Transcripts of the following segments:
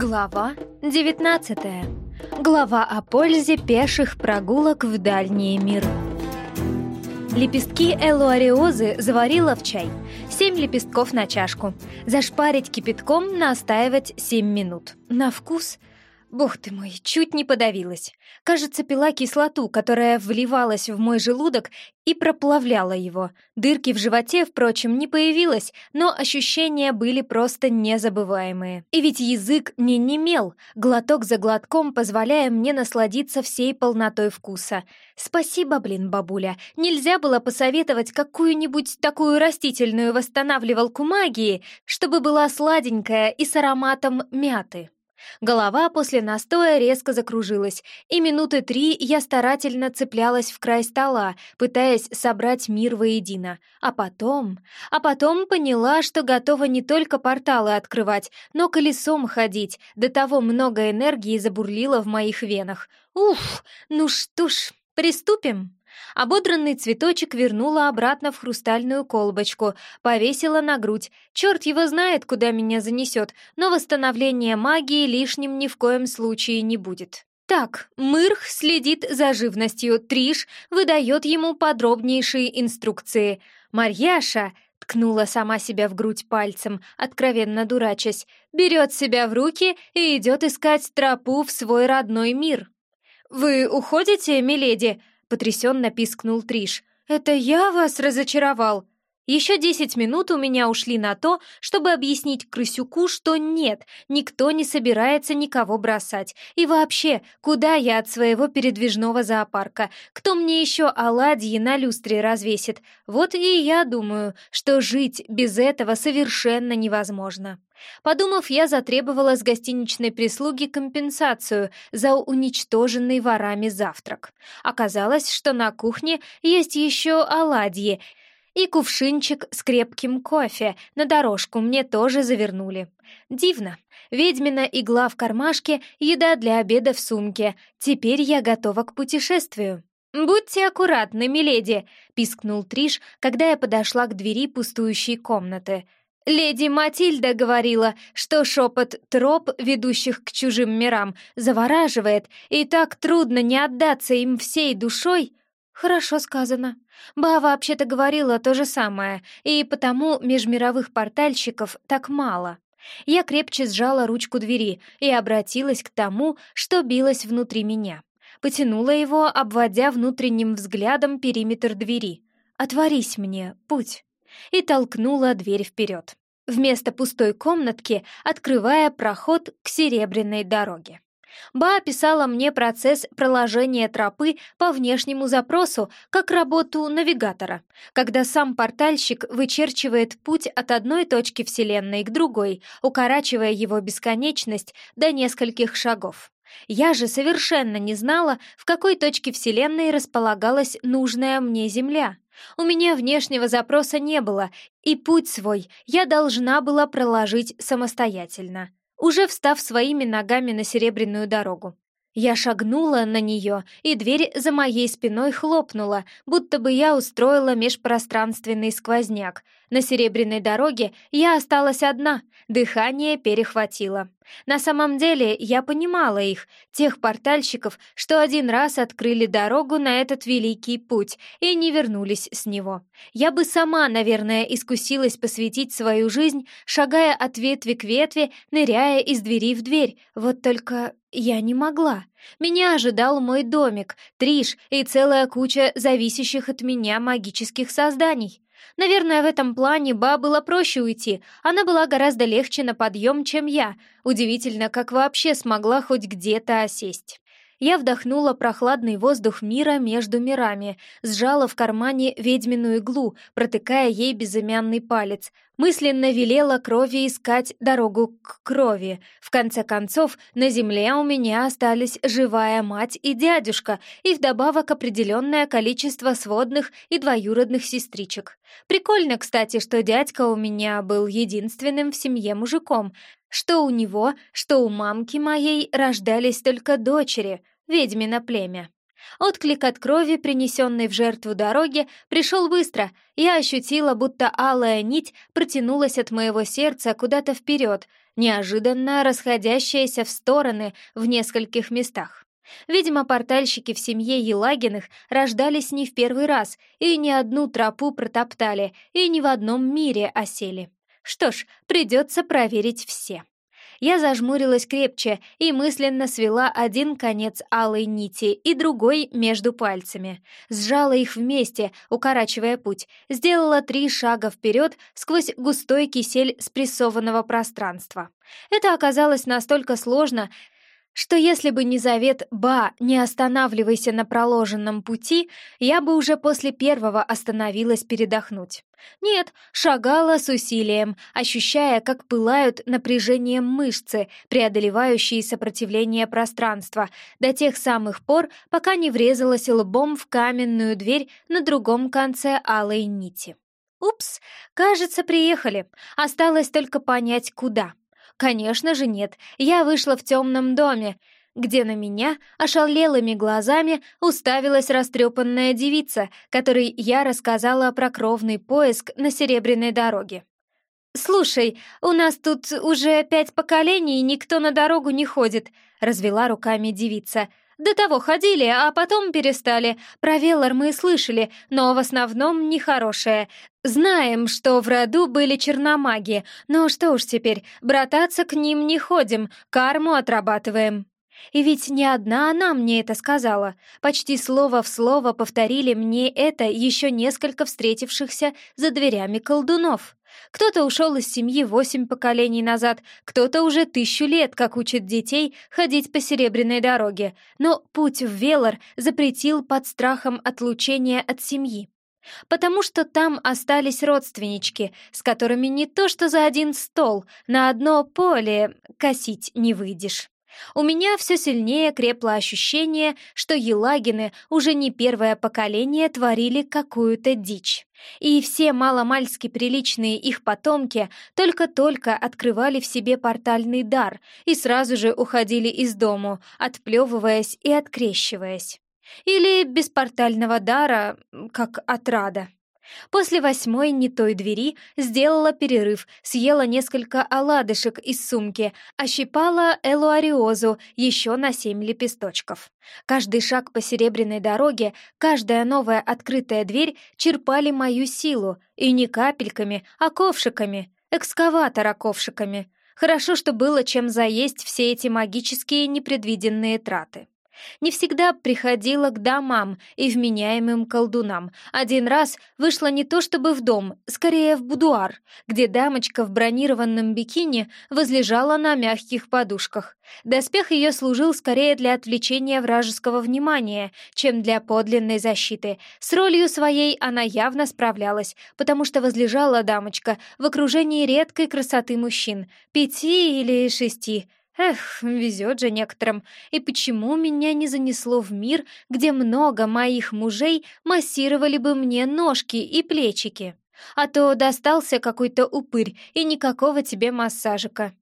Глава 19. Глава о пользе пеших прогулок в дальние миры. Лепестки элуариозы заварила в чай. Семь лепестков на чашку. Зашпарить кипятком, настаивать семь минут. На вкус Бог ты мой, чуть не подавилась. Кажется, пила кислоту, которая вливалась в мой желудок и проплавляла его. Дырки в животе, впрочем, не появилось, но ощущения были просто незабываемые. И ведь язык не немел, глоток за глотком позволяя мне насладиться всей полнотой вкуса. Спасибо, блин, бабуля. Нельзя было посоветовать какую-нибудь такую растительную восстанавливалку магии, чтобы была сладенькая и с ароматом мяты. Голова после настоя резко закружилась, и минуты три я старательно цеплялась в край стола, пытаясь собрать мир воедино. А потом... А потом поняла, что готова не только порталы открывать, но колесом ходить. До того много энергии забурлило в моих венах. Уф, ну что ж, приступим. Ободранный цветочек вернула обратно в хрустальную колбочку, повесила на грудь. Черт его знает, куда меня занесет, но восстановление магии лишним ни в коем случае не будет. Так, Мырх следит за живностью, Триш выдает ему подробнейшие инструкции. Марьяша ткнула сама себя в грудь пальцем, откровенно дурачась, берет себя в руки и идет искать тропу в свой родной мир. «Вы уходите, миледи?» Потрясенно пискнул Триш. «Это я вас разочаровал!» Еще десять минут у меня ушли на то, чтобы объяснить Крысюку, что нет, никто не собирается никого бросать. И вообще, куда я от своего передвижного зоопарка? Кто мне еще оладьи на люстре развесит? Вот и я думаю, что жить без этого совершенно невозможно. Подумав, я затребовала с гостиничной прислуги компенсацию за уничтоженный ворами завтрак. Оказалось, что на кухне есть еще оладьи, и кувшинчик с крепким кофе на дорожку мне тоже завернули. Дивно. Ведьмина игла в кармашке, еда для обеда в сумке. Теперь я готова к путешествию. «Будьте аккуратны, миледи!» — пискнул Триш, когда я подошла к двери пустующей комнаты. Леди Матильда говорила, что шепот троп, ведущих к чужим мирам, завораживает, и так трудно не отдаться им всей душой. Хорошо сказано. Ба вообще-то говорила то же самое, и потому межмировых портальщиков так мало. Я крепче сжала ручку двери и обратилась к тому, что билось внутри меня. Потянула его, обводя внутренним взглядом периметр двери. «Отворись мне, путь!» И толкнула дверь вперед, вместо пустой комнатки открывая проход к серебряной дороге. Ба описала мне процесс проложения тропы по внешнему запросу как работу навигатора, когда сам портальщик вычерчивает путь от одной точки Вселенной к другой, укорачивая его бесконечность до нескольких шагов. Я же совершенно не знала, в какой точке Вселенной располагалась нужная мне Земля. У меня внешнего запроса не было, и путь свой я должна была проложить самостоятельно, уже встав своими ногами на серебряную дорогу. Я шагнула на нее, и дверь за моей спиной хлопнула, будто бы я устроила межпространственный сквозняк. На серебряной дороге я осталась одна, дыхание перехватило. На самом деле я понимала их, тех портальщиков, что один раз открыли дорогу на этот великий путь и не вернулись с него. Я бы сама, наверное, искусилась посвятить свою жизнь, шагая от ветви к ветви, ныряя из двери в дверь. Вот только я не могла. Меня ожидал мой домик, Триш и целая куча зависящих от меня магических созданий. Наверное, в этом плане Ба было проще уйти. Она была гораздо легче на подъем, чем я. Удивительно, как вообще смогла хоть где-то осесть. Я вдохнула прохладный воздух мира между мирами, сжала в кармане ведьминую иглу, протыкая ей безымянный палец. Мысленно велела крови искать дорогу к крови. В конце концов, на земле у меня остались живая мать и дядюшка, и вдобавок определенное количество сводных и двоюродных сестричек. Прикольно, кстати, что дядька у меня был единственным в семье мужиком, что у него, что у мамки моей рождались только дочери, ведьмино племя. Отклик от крови, принесенной в жертву дороги, пришел быстро. Я ощутила, будто алая нить протянулась от моего сердца куда-то вперед, неожиданно расходящаяся в стороны в нескольких местах. Видимо, портальщики в семье Елагиных рождались не в первый раз и ни одну тропу протоптали, и ни в одном мире осели. Что ж, придется проверить все. Я зажмурилась крепче и мысленно свела один конец алой нити и другой между пальцами. Сжала их вместе, укорачивая путь. Сделала три шага вперед сквозь густой кисель спрессованного пространства. Это оказалось настолько сложно, что если бы не завет «Ба, не останавливайся на проложенном пути», я бы уже после первого остановилась передохнуть. Нет, шагала с усилием, ощущая, как пылают напряжением мышцы, преодолевающие сопротивление пространства, до тех самых пор, пока не врезалась лбом в каменную дверь на другом конце алой нити. Упс, кажется, приехали. Осталось только понять, куда. Конечно же нет, я вышла в темном доме, где на меня ошалелыми глазами уставилась растрепанная девица, которой я рассказала про кровный поиск на Серебряной дороге. «Слушай, у нас тут уже пять поколений, никто на дорогу не ходит», — развела руками девица. До того ходили, а потом перестали. Про Веллар мы слышали, но в основном нехорошее. Знаем, что в роду были черномаги, но что уж теперь, брататься к ним не ходим, карму отрабатываем. И ведь не одна она мне это сказала. Почти слово в слово повторили мне это еще несколько встретившихся за дверями колдунов. Кто-то ушел из семьи восемь поколений назад, кто-то уже тысячу лет, как учит детей ходить по серебряной дороге, но путь в Велор запретил под страхом отлучения от семьи. Потому что там остались родственнички, с которыми не то что за один стол, на одно поле косить не выйдешь. У меня все сильнее крепло ощущение, что Елагины уже не первое поколение творили какую-то дичь. И все маломальски приличные их потомки только-только открывали в себе портальный дар и сразу же уходили из дому, отплевываясь и открещиваясь. Или без портального дара, как отрада. После восьмой не той двери сделала перерыв, съела несколько оладышек из сумки, ощипала элуариозу еще на семь лепесточков. Каждый шаг по серебряной дороге, каждая новая открытая дверь черпали мою силу, и не капельками, а ковшиками, экскаватора ковшиками. Хорошо, что было чем заесть все эти магические непредвиденные траты. Не всегда приходила к домам и вменяемым колдунам. Один раз вышла не то чтобы в дом, скорее в будуар, где дамочка в бронированном бикини возлежала на мягких подушках. Доспех ее служил скорее для отвлечения вражеского внимания, чем для подлинной защиты. С ролью своей она явно справлялась, потому что возлежала дамочка в окружении редкой красоты мужчин, пяти или шести, Эх, везет же некоторым. И почему меня не занесло в мир, где много моих мужей массировали бы мне ножки и плечики? А то достался какой-то упырь, и никакого тебе массажика.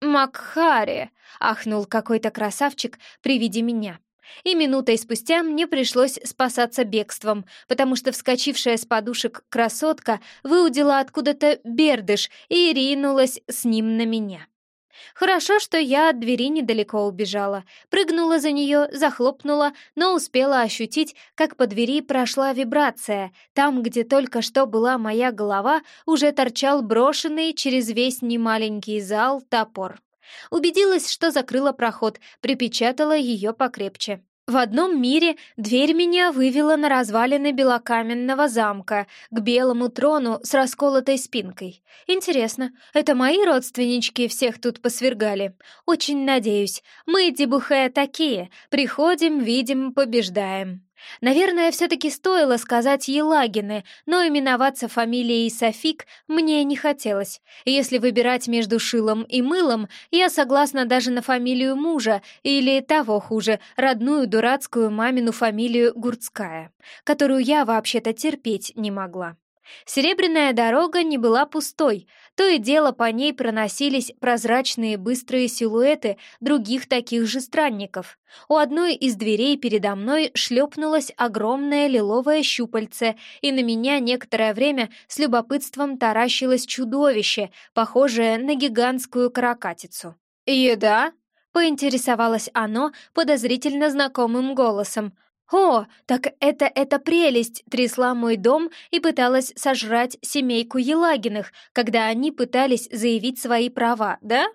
«Макхари!» — ахнул какой-то красавчик при виде меня. И минутой спустя мне пришлось спасаться бегством, потому что вскочившая с подушек красотка выудила откуда-то бердыш и ринулась с ним на меня. Хорошо, что я от двери недалеко убежала. Прыгнула за нее, захлопнула, но успела ощутить, как по двери прошла вибрация. Там, где только что была моя голова, уже торчал брошенный через весь немаленький зал топор. Убедилась, что закрыла проход, припечатала ее покрепче. В одном мире дверь меня вывела на развалины белокаменного замка, к белому трону с расколотой спинкой. Интересно, это мои родственнички всех тут посвергали? Очень надеюсь. Мы, Дебухе, такие. Приходим, видим, побеждаем. Наверное, все-таки стоило сказать Елагины, но именоваться фамилией Софик мне не хотелось. Если выбирать между шилом и мылом, я согласна даже на фамилию мужа или, того хуже, родную дурацкую мамину фамилию Гурцкая, которую я вообще-то терпеть не могла. Серебряная дорога не была пустой. То и дело по ней проносились прозрачные быстрые силуэты других таких же странников. У одной из дверей передо мной шлепнулось огромное лиловое щупальце, и на меня некоторое время с любопытством таращилось чудовище, похожее на гигантскую каракатицу. «Еда?» — поинтересовалось оно подозрительно знакомым голосом. «О, так это эта прелесть трясла мой дом и пыталась сожрать семейку Елагиных, когда они пытались заявить свои права, да?»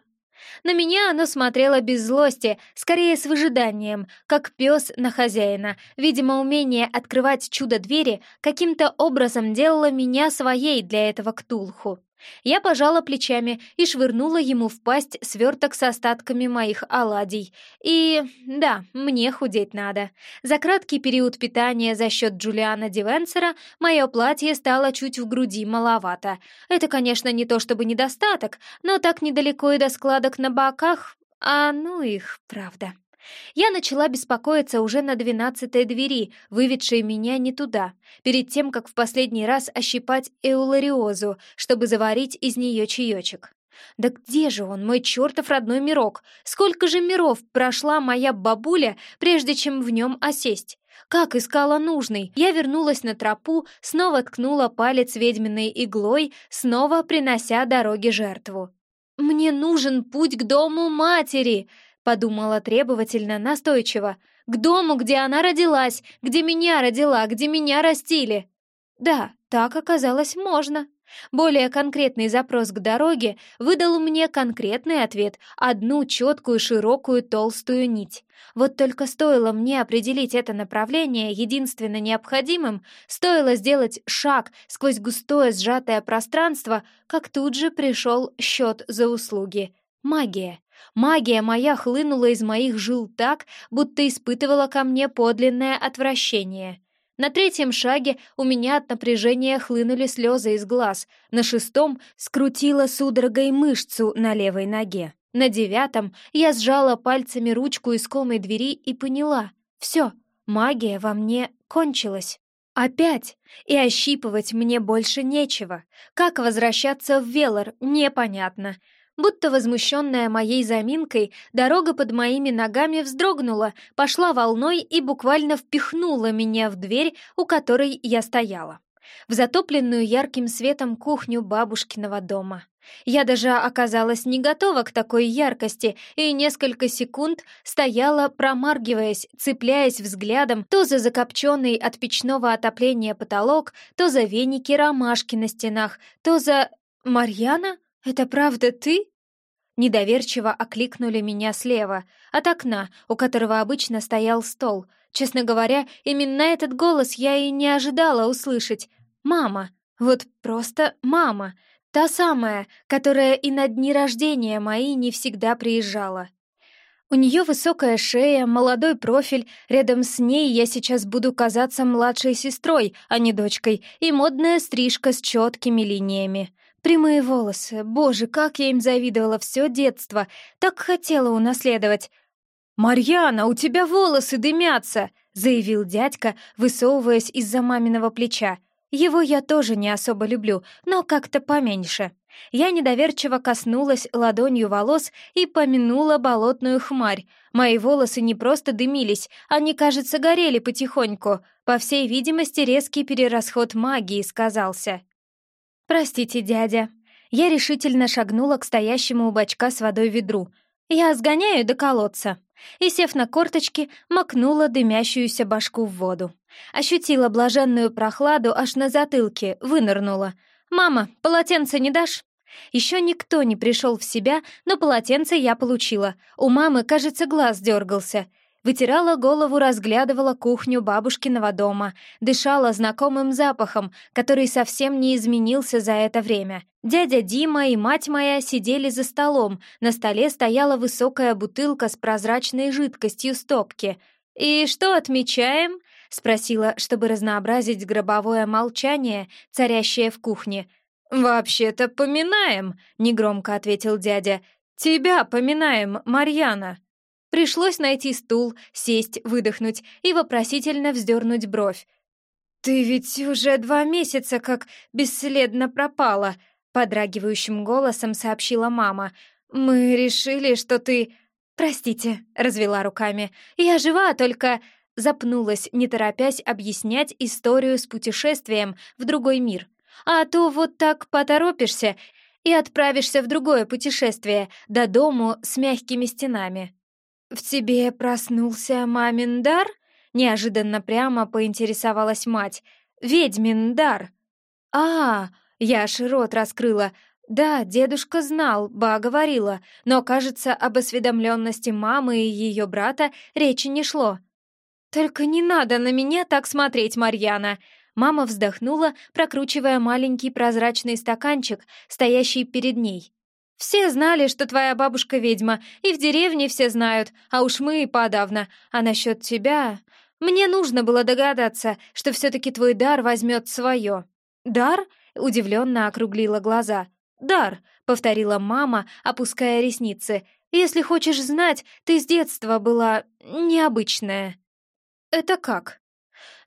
На меня оно смотрело без злости, скорее с выжиданием, как пес на хозяина. Видимо, умение открывать чудо-двери каким-то образом делало меня своей для этого ктулху. Я пожала плечами и швырнула ему в пасть сверток с остатками моих оладий. И да, мне худеть надо. За краткий период питания за счет Джулиана Дивенсера мое платье стало чуть в груди маловато. Это, конечно, не то чтобы недостаток, но так недалеко и до складок на боках, а ну их, правда. Я начала беспокоиться уже на двенадцатой двери, выведшей меня не туда, перед тем, как в последний раз ощипать эулариозу, чтобы заварить из нее чаечек. Да где же он, мой чертов родной мирок? Сколько же миров прошла моя бабуля, прежде чем в нем осесть? Как искала нужный, я вернулась на тропу, снова ткнула палец ведьминой иглой, снова принося дороге жертву. «Мне нужен путь к дому матери!» Подумала требовательно, настойчиво. «К дому, где она родилась, где меня родила, где меня растили!» Да, так оказалось можно. Более конкретный запрос к дороге выдал мне конкретный ответ, одну четкую, широкую, толстую нить. Вот только стоило мне определить это направление единственно необходимым, стоило сделать шаг сквозь густое сжатое пространство, как тут же пришел счет за услуги. Магия. Магия моя хлынула из моих жил так, будто испытывала ко мне подлинное отвращение. На третьем шаге у меня от напряжения хлынули слезы из глаз, на шестом скрутила судорогой мышцу на левой ноге. На девятом я сжала пальцами ручку искомой двери и поняла — все, магия во мне кончилась. Опять! И ощипывать мне больше нечего. Как возвращаться в Велор, непонятно. Будто возмущенная моей заминкой, дорога под моими ногами вздрогнула, пошла волной и буквально впихнула меня в дверь, у которой я стояла. В затопленную ярким светом кухню бабушкиного дома. Я даже оказалась не готова к такой яркости и несколько секунд стояла, промаргиваясь, цепляясь взглядом то за закопченный от печного отопления потолок, то за веники ромашки на стенах, то за... «Марьяна?» «Это правда ты?» Недоверчиво окликнули меня слева, от окна, у которого обычно стоял стол. Честно говоря, именно этот голос я и не ожидала услышать. «Мама!» Вот просто мама, та самая, которая и на дни рождения мои не всегда приезжала. У нее высокая шея, молодой профиль, рядом с ней я сейчас буду казаться младшей сестрой, а не дочкой, и модная стрижка с четкими линиями. Прямые волосы, боже, как я им завидовала все детство, так хотела унаследовать. «Марьяна, у тебя волосы дымятся!» — заявил дядька, высовываясь из-за маминого плеча. Его я тоже не особо люблю, но как-то поменьше. Я недоверчиво коснулась ладонью волос и помянула болотную хмарь. Мои волосы не просто дымились, они, кажется, горели потихоньку. По всей видимости, резкий перерасход магии сказался. «Простите, дядя». Я решительно шагнула к стоящему у бачка с водой ведру. «Я сгоняю до колодца». И, сев на корточки, макнула дымящуюся башку в воду. Ощутила блаженную прохладу аж на затылке, вынырнула. «Мама, полотенце не дашь?» Еще никто не пришел в себя, но полотенце я получила. У мамы, кажется, глаз дергался. Вытирала голову, разглядывала кухню бабушкиного дома, дышала знакомым запахом, который совсем не изменился за это время. Дядя Дима и мать моя сидели за столом, на столе стояла высокая бутылка с прозрачной жидкостью стопки. «И что отмечаем?» — спросила, чтобы разнообразить гробовое молчание, царящее в кухне. «Вообще-то поминаем», — негромко ответил дядя. «Тебя поминаем, Марьяна». Пришлось найти стул, сесть, выдохнуть и вопросительно вздернуть бровь. «Ты ведь уже два месяца как бесследно пропала», — подрагивающим голосом сообщила мама. «Мы решили, что ты...» «Простите», — развела руками. «Я жива, только...» Запнулась, не торопясь объяснять историю с путешествием в другой мир. «А то вот так поторопишься и отправишься в другое путешествие, до дому с мягкими стенами». «В тебе проснулся мамин дар?» Неожиданно прямо поинтересовалась мать. «Ведьмин дар!» «А, я аж рот раскрыла. Да, дедушка знал, ба говорила, но, кажется, об осведомленности мамы и ее брата речи не шло. «Только не надо на меня так смотреть, Марьяна!» Мама вздохнула, прокручивая маленький прозрачный стаканчик, стоящий перед ней. «Все знали, что твоя бабушка ведьма, и в деревне все знают, а уж мы и подавно. А насчет тебя... Мне нужно было догадаться, что все-таки твой дар возьмет свое». «Дар?» — удивленно округлила глаза. «Дар», — повторила мама, опуская ресницы. «Если хочешь знать, ты с детства была необычная». «Это как?»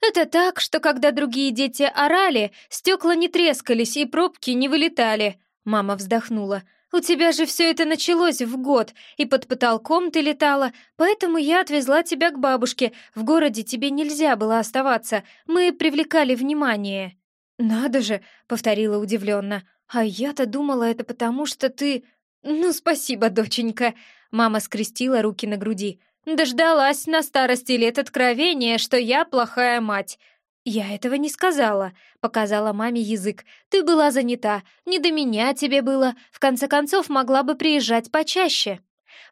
«Это так, что когда другие дети орали, стекла не трескались и пробки не вылетали», — мама вздохнула. «У тебя же все это началось в год, и под потолком ты летала, поэтому я отвезла тебя к бабушке. В городе тебе нельзя было оставаться, мы привлекали внимание». «Надо же», — повторила удивленно. «А я-то думала, это потому, что ты...» «Ну, спасибо, доченька», — мама скрестила руки на груди. Дождалась на старости лет откровения, что я плохая мать. Я этого не сказала, показала маме язык. Ты была занята, не до меня тебе было. В конце концов, могла бы приезжать почаще.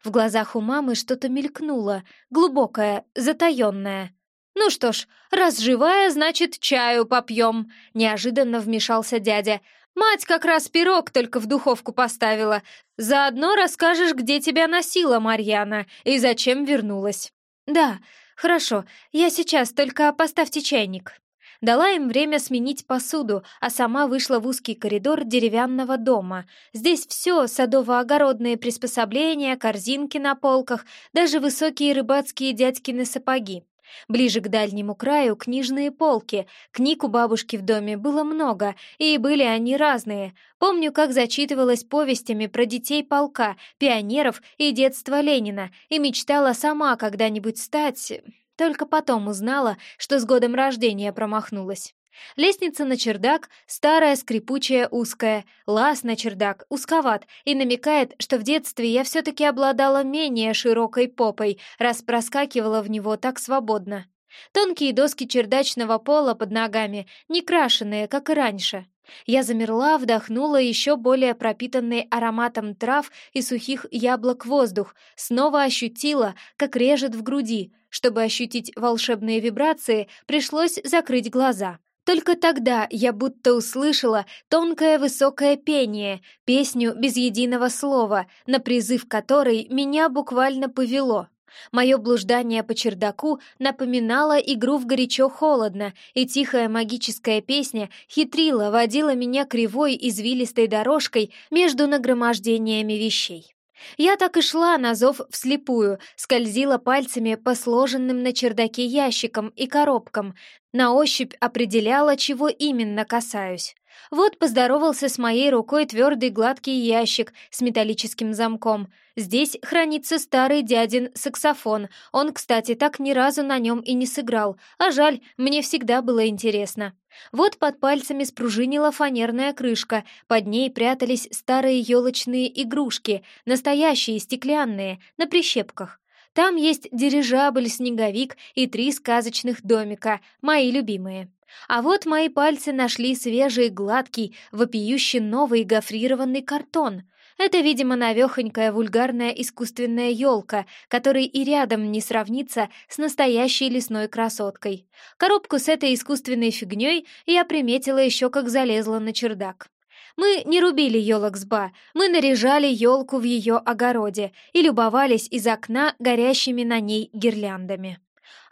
В глазах у мамы что-то мелькнуло, глубокое, затаённое. «Ну что ж, раз живая, значит, чаю попьем», — неожиданно вмешался дядя. Мать как раз пирог только в духовку поставила. Заодно расскажешь, где тебя носила Марьяна и зачем вернулась. Да, хорошо, я сейчас, только поставьте чайник. Дала им время сменить посуду, а сама вышла в узкий коридор деревянного дома. Здесь все — садово-огородные приспособления, корзинки на полках, даже высокие рыбацкие дядькины сапоги. Ближе к дальнему краю книжные полки. Книг у бабушки в доме было много, и были они разные. Помню, как зачитывалась повестями про детей полка, пионеров и детство Ленина, и мечтала сама когда-нибудь стать... Только потом узнала, что с годом рождения промахнулась. Лестница на чердак, старая, скрипучая, узкая. Лаз на чердак, узковат, и намекает, что в детстве я все-таки обладала менее широкой попой, раз проскакивала в него так свободно. Тонкие доски чердачного пола под ногами, не крашеные, как и раньше. Я замерла, вдохнула еще более пропитанный ароматом трав и сухих яблок воздух, снова ощутила, как режет в груди. Чтобы ощутить волшебные вибрации, пришлось закрыть глаза. Только тогда я будто услышала тонкое высокое пение, песню без единого слова, на призыв которой меня буквально повело. Мое блуждание по чердаку напоминало игру в горячо-холодно, и тихая магическая песня хитрила, водила меня кривой извилистой дорожкой между нагромождениями вещей. Я так и шла на зов вслепую, скользила пальцами по сложенным на чердаке ящикам и коробкам, на ощупь определяла, чего именно касаюсь. Вот поздоровался с моей рукой твердый гладкий ящик с металлическим замком. Здесь хранится старый дядин саксофон. Он, кстати, так ни разу на нем и не сыграл. А жаль, мне всегда было интересно. Вот под пальцами спружинила фанерная крышка, под ней прятались старые елочные игрушки, настоящие стеклянные, на прищепках. Там есть дирижабль-снеговик и три сказочных домика, мои любимые. А вот мои пальцы нашли свежий, гладкий, вопиющий новый гофрированный картон. Это, видимо, навехонькая вульгарная искусственная елка, которой и рядом не сравнится с настоящей лесной красоткой. Коробку с этой искусственной фигней я приметила еще как залезла на чердак. Мы не рубили елок с ба, мы наряжали елку в ее огороде и любовались из окна горящими на ней гирляндами.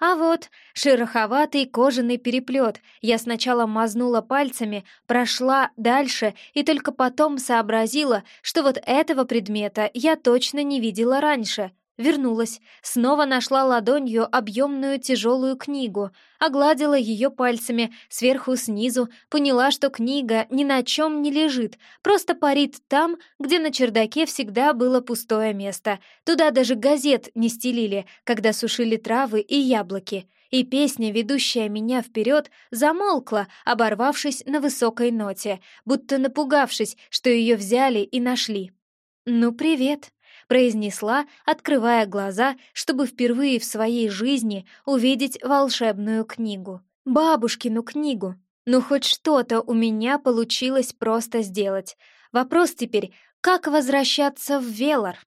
А вот шероховатый кожаный переплет. Я сначала мазнула пальцами, прошла дальше и только потом сообразила, что вот этого предмета я точно не видела раньше. Вернулась, снова нашла ладонью объемную тяжелую книгу, огладила ее пальцами сверху снизу, поняла, что книга ни на чем не лежит, просто парит там, где на чердаке всегда было пустое место. Туда даже газет не стелили, когда сушили травы и яблоки. И песня, ведущая меня вперед, замолкла, оборвавшись на высокой ноте, будто напугавшись, что ее взяли и нашли. «Ну, привет!» Произнесла, открывая глаза, чтобы впервые в своей жизни увидеть волшебную книгу. Бабушкину книгу. Ну, хоть что-то у меня получилось просто сделать. Вопрос теперь, как возвращаться в Велар?